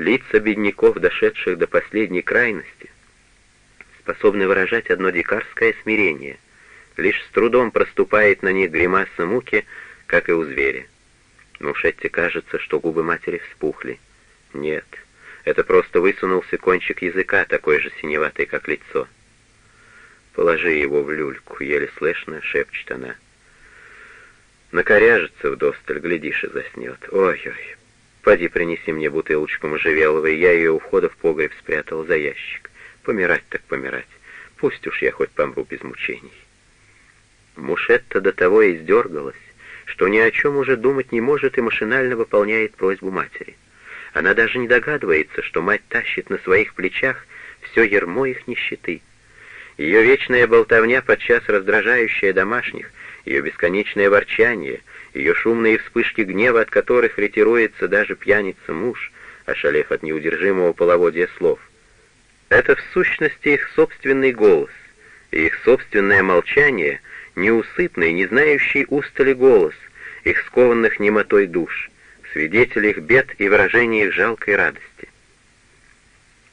Лица бедняков, дошедших до последней крайности, способны выражать одно дикарское смирение. Лишь с трудом проступает на них гримаса муки, как и у зверя. Но Шетти кажется, что губы матери вспухли. Нет, это просто высунулся кончик языка, такой же синеватый, как лицо. «Положи его в люльку», — еле слышно шепчет она. Накоряжится вдосталь, глядишь, и заснет. Ой-ой, поди принеси мне бутылочку можжевеловой, я ее у входа в погреб спрятал за ящик. Помирать так помирать, пусть уж я хоть помру без мучений. Мушетта до того издергалась, что ни о чем уже думать не может и машинально выполняет просьбу матери. Она даже не догадывается, что мать тащит на своих плечах все ермо их нищеты. Ее вечная болтовня, подчас раздражающая домашних, ее бесконечное ворчание, ее шумные вспышки гнева, от которых ретируется даже пьяница муж, ошалев от неудержимого половодья слов. Это в сущности их собственный голос, и их собственное молчание, неусыпный, не знающий устали голос, их скованных немотой душ, свидетель их бед и выражение их жалкой радости.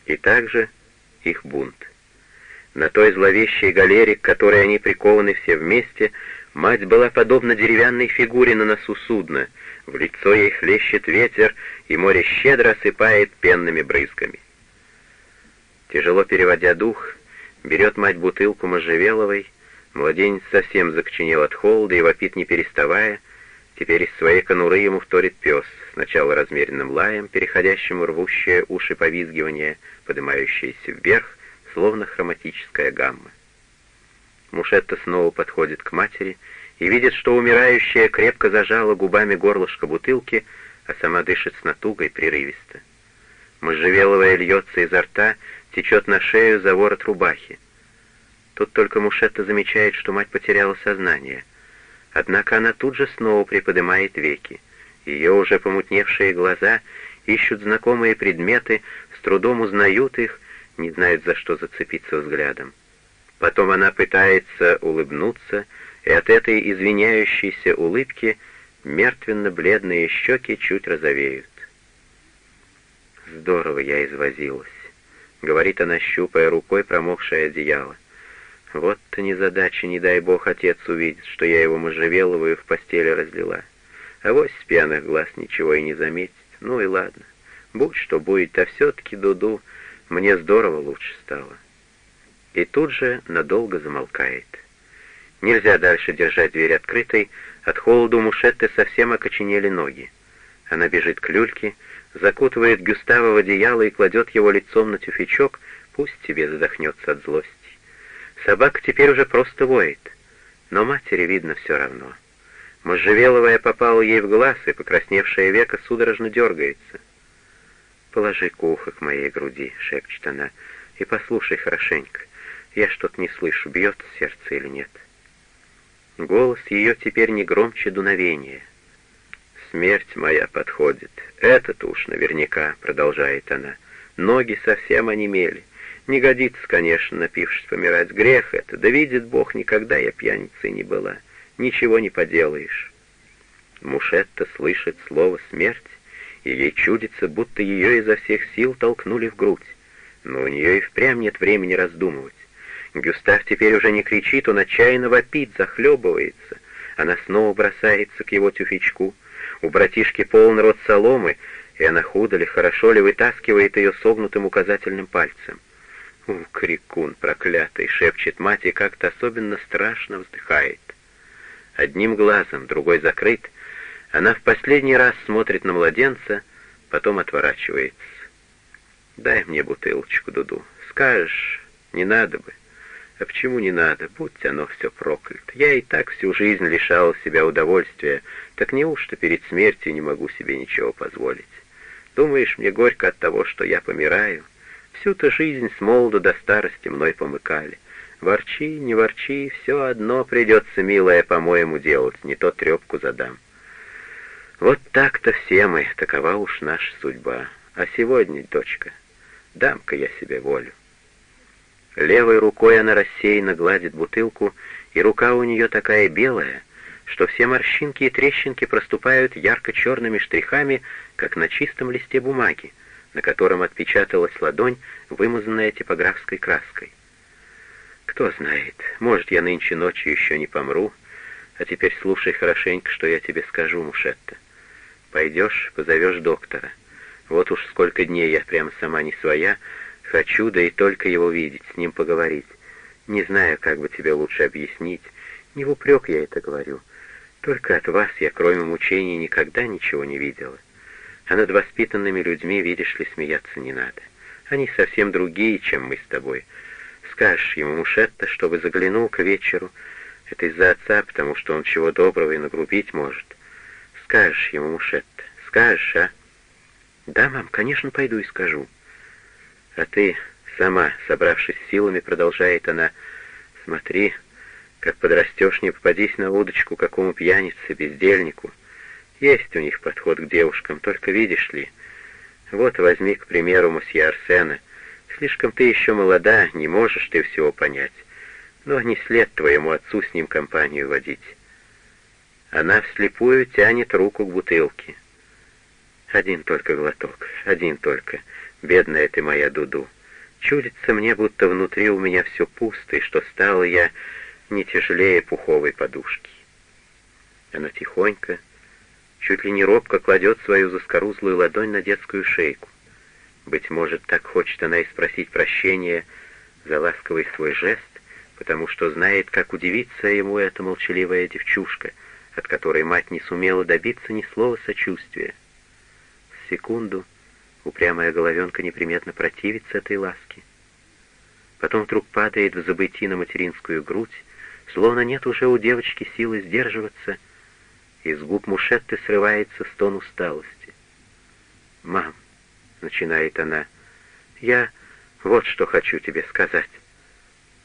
И также их бунт. На той зловещей галере, к которой они прикованы все вместе, Мать была подобна деревянной фигуре на носу судна, в лицо ей хлещет ветер, и море щедро осыпает пенными брызгами. Тяжело переводя дух, берет мать бутылку можжевеловой, младенец совсем закоченел от холода и вопит не переставая, теперь из своей конуры ему вторит пес, сначала размеренным лаем, переходящим в рвущее уши повизгивание, поднимающееся вверх, словно хроматическая гамма. Мушетта снова подходит к матери и видит, что умирающая крепко зажала губами горлышко бутылки, а сама дышит с натугой прерывисто. Можжевеловая льется изо рта, течет на шею за ворот рубахи. Тут только Мушетта замечает, что мать потеряла сознание. Однако она тут же снова приподнимает веки. Ее уже помутневшие глаза ищут знакомые предметы, с трудом узнают их, не знают, за что зацепиться взглядом. Потом она пытается улыбнуться, и от этой извиняющейся улыбки мертвенно-бледные щеки чуть розовеют. «Здорово я извозилась», — говорит она, щупая рукой промокшее одеяло. «Вот-то незадача, не дай бог отец увидит, что я его можжевеловую в постели разлила. А вось с пьяных глаз ничего и не заметит. Ну и ладно, будь что будет, а все-таки, Дуду, мне здорово лучше стало» и тут же надолго замолкает. Нельзя дальше держать дверь открытой, от холода у совсем окоченели ноги. Она бежит к люльке, закутывает Гюстава в одеяло и кладет его лицом на тюфячок, пусть тебе задохнется от злости. Собака теперь уже просто воет, но матери видно все равно. Можжевеловая попала ей в глаз, и покрасневшее веко судорожно дергается. «Положи ухо к моей груди», — шепчет она, — «и послушай хорошенько. Я что-то не слышу, бьет сердце или нет. Голос ее теперь не громче дуновения. «Смерть моя подходит. Это-то уж наверняка», — продолжает она. «Ноги совсем онемели. Не годится, конечно, напившись помирать. Грех это. Да видит Бог, никогда я пьяницей не была. Ничего не поделаешь». Мушетта слышит слово «смерть», и ей чудится, будто ее изо всех сил толкнули в грудь. Но у нее и впрямь нет времени раздумывать. Гюстав теперь уже не кричит, он отчаянно вопит, захлебывается. Она снова бросается к его тюфячку. У братишки полный рот соломы, и она худо ли, хорошо ли вытаскивает ее согнутым указательным пальцем. «У, крикун проклятый!» — шепчет мать и как-то особенно страшно вздыхает. Одним глазом, другой закрыт, она в последний раз смотрит на младенца, потом отворачивается. «Дай мне бутылочку, Дуду. Скажешь, не надо бы». А почему не надо? Будь оно все проклято. Я и так всю жизнь лишал себя удовольствия. Так неужто перед смертью не могу себе ничего позволить? Думаешь, мне горько от того, что я помираю? Всю-то жизнь с молоду до старости мной помыкали. Ворчи, не ворчи, все одно придется, милая, по-моему, делать, не то трепку задам. Вот так-то все мы, такова уж наша судьба. А сегодня, дочка, дам-ка я себе волю. Левой рукой она рассеянно гладит бутылку, и рука у нее такая белая, что все морщинки и трещинки проступают ярко-черными штрихами, как на чистом листе бумаги. на котором отпечаталась ладонь, вымазанная типографской краской. «Кто знает, может, я нынче ночью еще не помру, а теперь слушай хорошенько, что я тебе скажу, Мушетта. Пойдешь, позовешь доктора. Вот уж сколько дней я прямо сама не своя, хочу, да и только его видеть, с ним поговорить. Не знаю, как бы тебе лучше объяснить, не в упрек я это говорю. Только от вас я, кроме мучений, никогда ничего не видела. А над воспитанными людьми, видишь ли, смеяться не надо. Они совсем другие, чем мы с тобой. Скажешь ему, Мушетта, чтобы заглянул к вечеру. Это из-за отца, потому что он чего доброго и нагрубить может. Скажешь ему, Мушетта, скажешь, а? Да, мам, конечно, пойду и скажу. А ты сама, собравшись силами, продолжает она, смотри, как подрастешь, не попадись на удочку какому пьянице, бездельнику. Есть у них подход к девушкам, только видишь ли. Вот возьми, к примеру, мусье Арсена. Слишком ты еще молода, не можешь ты всего понять. Но не след твоему отцу с ним компанию водить. Она вслепую тянет руку к бутылке. Один только глоток, один только. Бедная ты моя Дуду. Чудится мне, будто внутри у меня все пусто, и что стала я не тяжелее пуховой подушки. Она тихонько, чуть ли не робко кладет свою заскорузлую ладонь на детскую шейку. Быть может, так хочет она и спросить прощения за ласковый свой жест, потому что знает, как удивится ему эта молчаливая девчушка, от которой мать не сумела добиться ни слова сочувствия. Секунду упрямая головенка неприметно противится этой ласке. Потом вдруг падает в забытии на материнскую грудь, словно нет уже у девочки силы сдерживаться, из губ Мушетты срывается стон усталости. «Мам», — начинает она, — «я вот что хочу тебе сказать».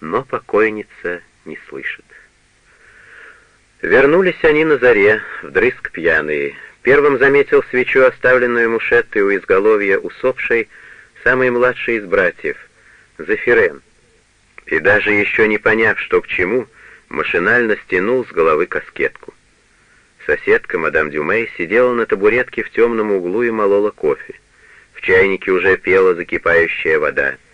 Но покойница не слышит. Вернулись они на заре, вдрызг пьяные. Первым заметил свечу, оставленную Мушеттой у изголовья усопшей, самый младший из братьев, Зафирен. И даже еще не поняв, что к чему, машинально стянул с головы каскетку. Соседка, мадам Дюмей, сидела на табуретке в темном углу и молола кофе. В чайнике уже пела закипающая вода —